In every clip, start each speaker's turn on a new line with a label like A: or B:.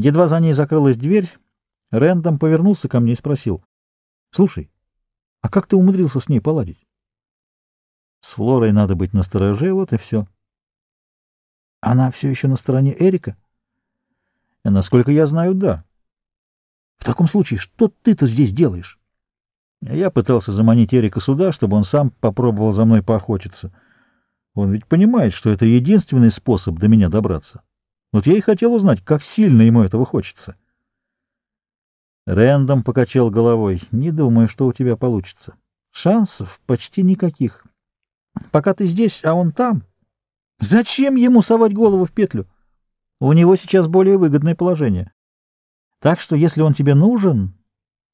A: Едва за ней закрылась дверь, Рэндом повернулся ко мне и спросил. — Слушай, а как ты умудрился с ней поладить? — С Флорой надо быть настороже, вот и все. — Она все еще на стороне Эрика? — Насколько я знаю, да. — В таком случае, что ты-то здесь делаешь? Я пытался заманить Эрика сюда, чтобы он сам попробовал за мной поохотиться. Он ведь понимает, что это единственный способ до меня добраться. Вот я и хотел узнать, как сильно ему этого хочется. Рэндом покачал головой. Не думаю, что у тебя получится. Шансов почти никаких. Пока ты здесь, а он там. Зачем ему совать голову в петлю? У него сейчас более выгодное положение. Так что, если он тебе нужен,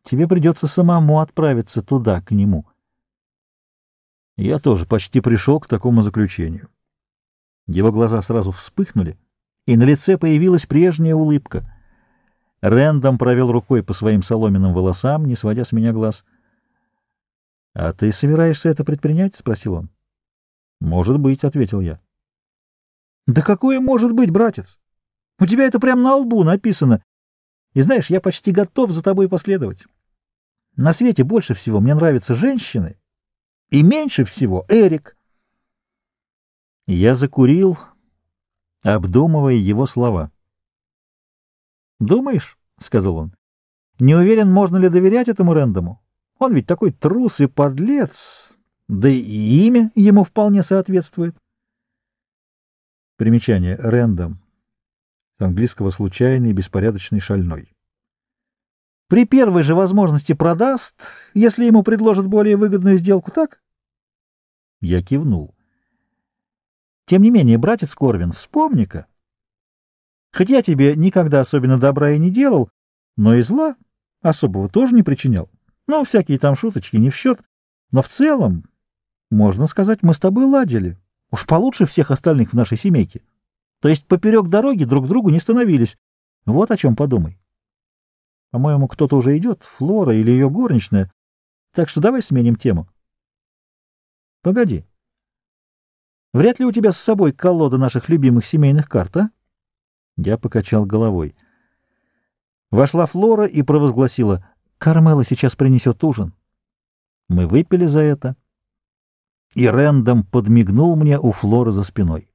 A: тебе придется самому отправиться туда, к нему. Я тоже почти пришел к такому заключению. Его глаза сразу вспыхнули, и на лице появилась прежняя улыбка. Рэндом провел рукой по своим соломенным волосам, не сводя с меня глаз. — А ты собираешься это предпринять? — спросил он. — Может быть, — ответил я. — Да какое может быть, братец? У тебя это прямо на лбу написано. И знаешь, я почти готов за тобой последовать. На свете больше всего мне нравятся женщины, и меньше всего Эрик. Я закурил, обдумывая его слова. «Думаешь?» — сказал он. «Не уверен, можно ли доверять этому Рэндому. Он ведь такой трус и подлец, да и имя ему вполне соответствует». Примечание. Рэндом. С английского «случайный, беспорядочный, шальной». При первой же возможности продаст, если ему предложат более выгодную сделку, так? Я кивнул. Тем не менее, братец Корвин, вспомни-ка. Хоть я тебе никогда особенно добра и не делал, но и зла особого тоже не причинял. Ну, всякие там шуточки не в счет. Но в целом, можно сказать, мы с тобой ладили. Уж получше всех остальных в нашей семейке. То есть поперек дороги друг другу не становились. Вот о чем подумай. По-моему, кто-то уже идет, Флора или ее горничная. Так что давай сменим тему. Погоди. Вряд ли у тебя с собой колода наших любимых семейных карт, а? Я покачал головой. Вошла Флора и провозгласила, «Кармела сейчас принесет ужин». Мы выпили за это, и Рэндом подмигнул мне у Флоры за спиной.